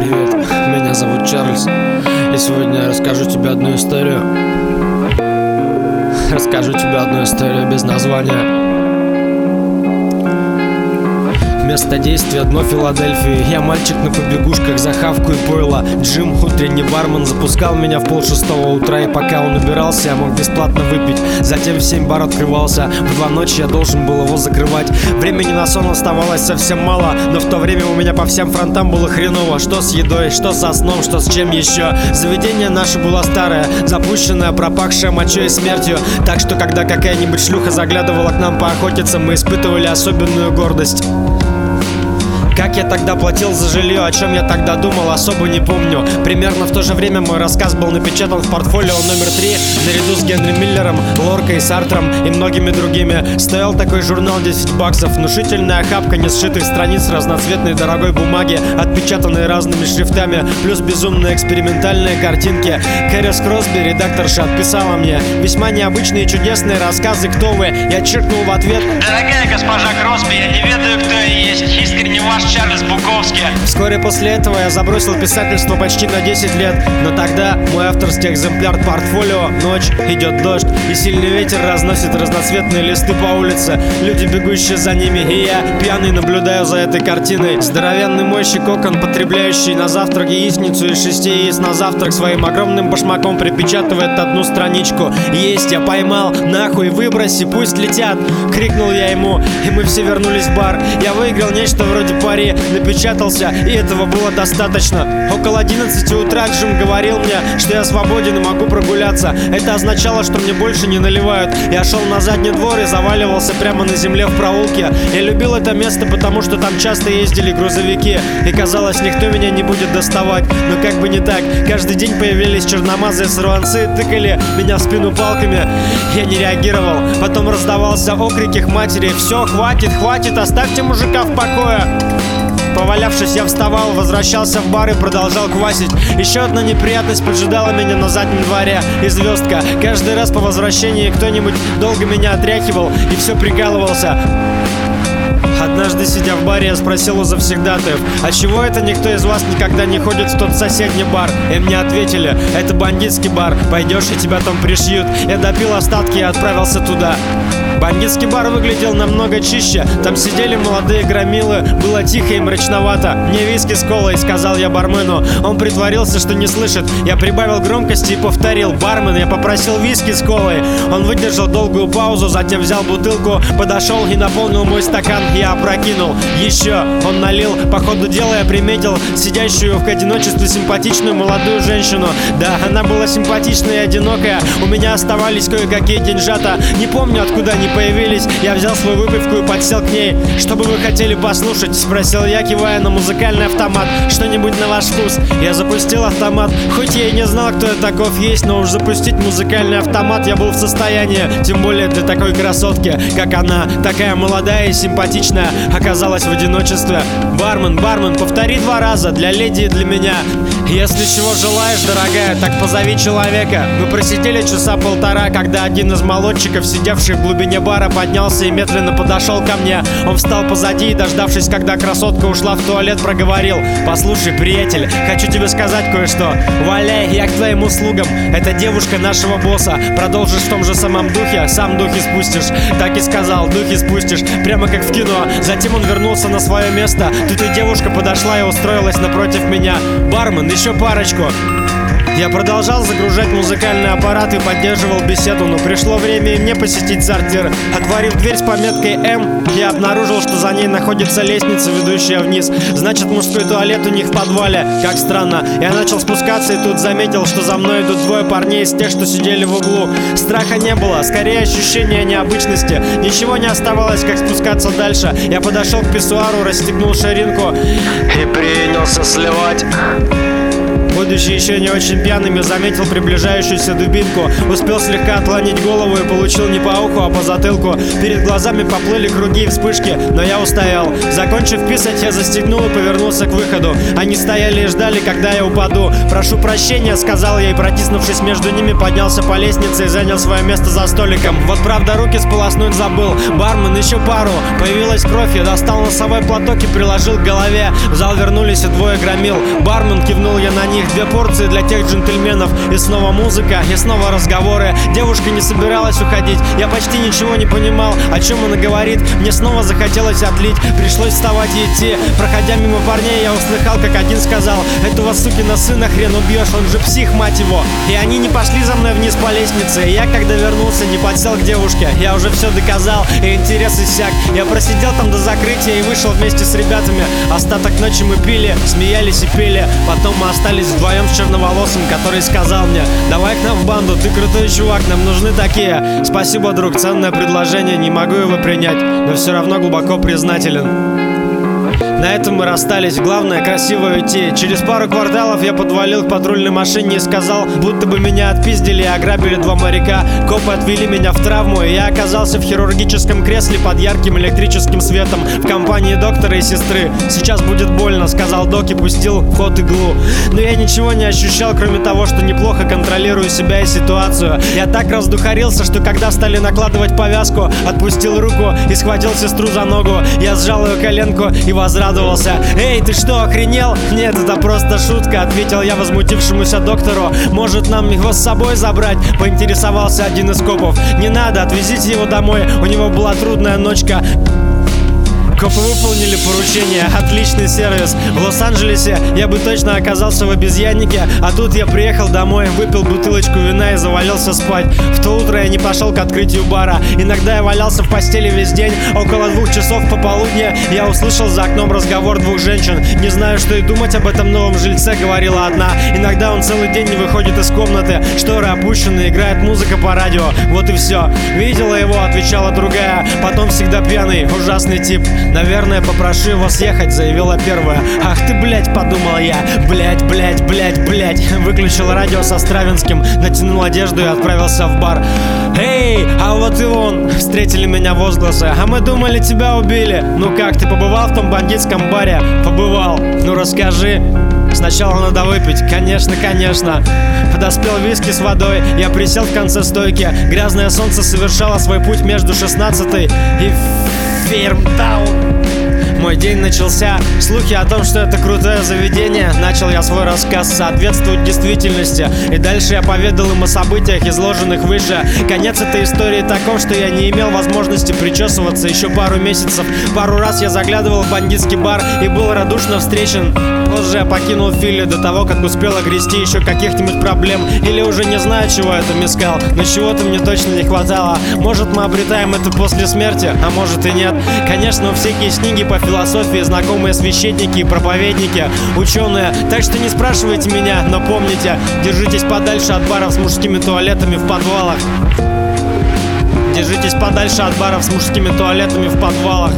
Привет, меня зовут Чарльз. И сегодня я расскажу тебе одну историю. Расскажу тебе одну историю без названия Место действия дно Филадельфии. Я мальчик на побегушках за хавку и пойло. Джим, утренний бармен, запускал меня в пол шестого утра И пока он убирался, я мог бесплатно выпить. Затем в семь бар открывался. В два ночи я должен был его закрывать. Времени на сон оставалось совсем мало Но в то время у меня по всем фронтам было хреново. Что с едой, что со сном, что с чем еще? Заведение наше было старое Запущенное, пропахшее мочой и смертью. Так что когда какая-нибудь шлюха заглядывала к нам поохотиться Мы испытывали особенную гордость как я тогда платил за жилье, о чем я тогда думал, особо не помню. Примерно в то же время мой рассказ был напечатан в портфолио номер три наряду с Генри Миллером, Лоркой, Сартром и многими другими. Стоял такой журнал 10 баксов, внушительная охапка несшитых страниц разноцветной дорогой бумаги, отпечатанные разными шрифтами, плюс безумные экспериментальные картинки. Кэрис Кросби, редакторша, отписала мне весьма необычные и чудесные рассказы «Кто вы?». Я чиркнул в ответ «Дорогая госпожа Кросби, я не ведаю, кто я есть. Искренне ваш Чарльз Буковский. Вскоре после этого я забросил писательство почти на 10 лет, но тогда мой авторский экземпляр портфолио «Ночь, идет дождь» и сильный ветер разносит разноцветные листы по улице, люди бегущие за ними, и я, пьяный, наблюдаю за этой картиной. Здоровенный мойщик окон, потребляющий на завтрак яичницу и шести яиц на завтрак своим огромным башмаком припечатывает одну страничку. «Есть, я поймал, нахуй, выброси, пусть летят!» Крикнул я ему, и мы все вернулись в бар. Я выиграл нечто вроде пари пари напечатался, и этого было достаточно. Около 11 утра Джим говорил мне, что я свободен и могу прогуляться. Это означало, что мне больше не наливают. Я шел на задний двор и заваливался прямо на земле в проулке. Я любил это место, потому что там часто ездили грузовики, и казалось, никто меня не будет доставать. Но как бы не так, каждый день появились черномазые сорванцы, тыкали меня в спину палками. Я не реагировал. Потом раздавался окрик их матери «Все, хватит, хватит, оставьте мужика в покое!» Повалявшись, я вставал, возвращался в бар и продолжал квасить. Еще одна неприятность поджидала меня на заднем дворе. И звездка. Каждый раз по возвращении кто-нибудь долго меня отряхивал и все прикалывался. Однажды, сидя в баре, я спросил у завсегдатаев, а чего это никто из вас никогда не ходит в тот соседний бар? И мне ответили, это бандитский бар, пойдешь и тебя там пришьют. Я допил остатки и отправился туда. Бандитский бар выглядел намного чище. Там сидели молодые громилы. Было тихо и мрачновато. «Мне виски с колой», — сказал я бармену. Он притворился, что не слышит. Я прибавил громкости и повторил. «Бармен, я попросил виски с колой». Он выдержал долгую паузу, затем взял бутылку, подошел и наполнил мой стакан. Я опрокинул. Еще. Он налил. По ходу дела я приметил сидящую в одиночестве симпатичную молодую женщину. Да, она была симпатичная и одинокая. У меня оставались кое-какие деньжата. Не помню, откуда они появились, я взял свою выпивку и подсел к ней. «Что бы вы хотели послушать?» – спросил я, кивая на музыкальный автомат. «Что-нибудь на ваш вкус?» Я запустил автомат. Хоть я и не знал, кто я таков есть, но уж запустить музыкальный автомат я был в состоянии. Тем более для такой красотки, как она, такая молодая и симпатичная, оказалась в одиночестве. «Бармен, бармен, повтори два раза, для леди и для меня». Если чего желаешь, дорогая, так позови человека. Мы просидели часа полтора, когда один из молодчиков, сидевший в глубине бара, поднялся и медленно подошел ко мне. Он встал позади и, дождавшись, когда красотка ушла в туалет, проговорил. Послушай, приятель, хочу тебе сказать кое-что. Валяй, я к твоим услугам. Это девушка нашего босса. Продолжишь в том же самом духе, сам духи спустишь. Так и сказал, духи спустишь. Прямо как в кино. Затем он вернулся на свое место. Тут и девушка подошла и устроилась напротив меня. Бармен, еще парочку. Я продолжал загружать музыкальный аппарат и поддерживал беседу, но пришло время и мне посетить сортир. Отворив дверь с пометкой М, я обнаружил, что за ней находится лестница, ведущая вниз. Значит, мужской туалет у них в подвале. Как странно. Я начал спускаться и тут заметил, что за мной идут двое парней из тех, что сидели в углу. Страха не было, скорее ощущение необычности. Ничего не оставалось, как спускаться дальше. Я подошел к писсуару, расстегнул ширинку и принялся сливать. Будучи еще не очень пьяным, я заметил приближающуюся дубинку. Успел слегка отклонить голову и получил не по уху, а по затылку. Перед глазами поплыли круги и вспышки, но я устоял. Закончив писать, я застегнул и повернулся к выходу. Они стояли и ждали, когда я упаду. «Прошу прощения», — сказал я, и протиснувшись между ними, поднялся по лестнице и занял свое место за столиком. Вот правда, руки сполоснуть забыл. Бармен, еще пару. Появилась кровь, я достал носовой платок и приложил к голове. В зал вернулись и двое громил. Бармен кивнул я на них. Две порции для тех джентльменов. И снова музыка, и снова разговоры. Девушка не собиралась уходить. Я почти ничего не понимал, о чем она говорит. Мне снова захотелось отлить. Пришлось вставать и идти. Проходя мимо парней, я услыхал, как один сказал Этого сукина сына хрен убьешь, он же псих, мать его. И они не пошли за мной вниз по лестнице. И я, когда вернулся, не подсел к девушке. Я уже все доказал, и интерес иссяк. Я просидел там до закрытия и вышел вместе с ребятами. Остаток ночи мы пили, смеялись и пели. Потом мы остались вдвоем с черноволосым, который сказал мне Давай к нам в банду, ты крутой чувак, нам нужны такие. Спасибо, друг, ценное предложение, не могу его принять, но все равно глубоко признателен. На этом мы расстались. Главное, красиво уйти. Через пару кварталов я подвалил к патрульной машине и сказал, будто бы меня отпиздили и ограбили два моряка. Копы отвели меня в травму, и я оказался в хирургическом кресле под ярким электрическим светом в компании доктора и сестры. Сейчас будет больно, сказал док и пустил в ход иглу. Но я ничего не ощущал, кроме того, что неплохо контролирую себя и ситуацию. Я так раздухарился, что когда стали накладывать повязку, отпустил руку и схватил сестру за ногу. Я сжал ее коленку и возврат обрадовался «Эй, ты что, охренел?» «Нет, это просто шутка», ответил я возмутившемуся доктору «Может, нам его с собой забрать?» Поинтересовался один из копов «Не надо, отвезите его домой, у него была трудная ночка» Копы выполнили поручение. Отличный сервис. В Лос-Анджелесе я бы точно оказался в обезьяннике, а тут я приехал домой, выпил бутылочку вина и завалился спать. В то утро я не пошел к открытию бара. Иногда я валялся в постели весь день. Около двух часов пополудня я услышал за окном разговор двух женщин. Не знаю, что и думать об этом новом жильце, говорила одна. Иногда он целый день не выходит из комнаты. Шторы опущены, играет музыка по радио. Вот и все. Видела его, отвечала другая. Потом всегда пьяный, ужасный тип. Наверное, попрошу его съехать, заявила первая. Ах ты, блять, подумал я. Блять, блять, блять, блять. Выключил радио со Стравинским, натянул одежду и отправился в бар. Эй, а вот и он! Встретили меня возгласы. А мы думали, тебя убили. Ну как, ты побывал в том бандитском баре? Побывал. Ну расскажи. Сначала надо выпить, конечно, конечно. Подоспел виски с водой, я присел в конце стойки. Грязное солнце совершало свой путь между 16 и Фермтаун. Мой день начался. Слухи о том, что это крутое заведение, начал я свой рассказ соответствовать действительности. И дальше я поведал им о событиях, изложенных выше. Конец этой истории таков, что я не имел возможности причесываться еще пару месяцев. Пару раз я заглядывал в бандитский бар и был радушно встречен. Позже я покинул Филли до того, как успел огрести еще каких-нибудь проблем. Или уже не знаю, чего это искал, но чего-то мне точно не хватало. Может, мы обретаем это после смерти, а может и нет. Конечно, всякие книги по философии, знакомые священники и проповедники, ученые. Так что не спрашивайте меня, но помните, держитесь подальше от баров с мужскими туалетами в подвалах. Держитесь подальше от баров с мужскими туалетами в подвалах.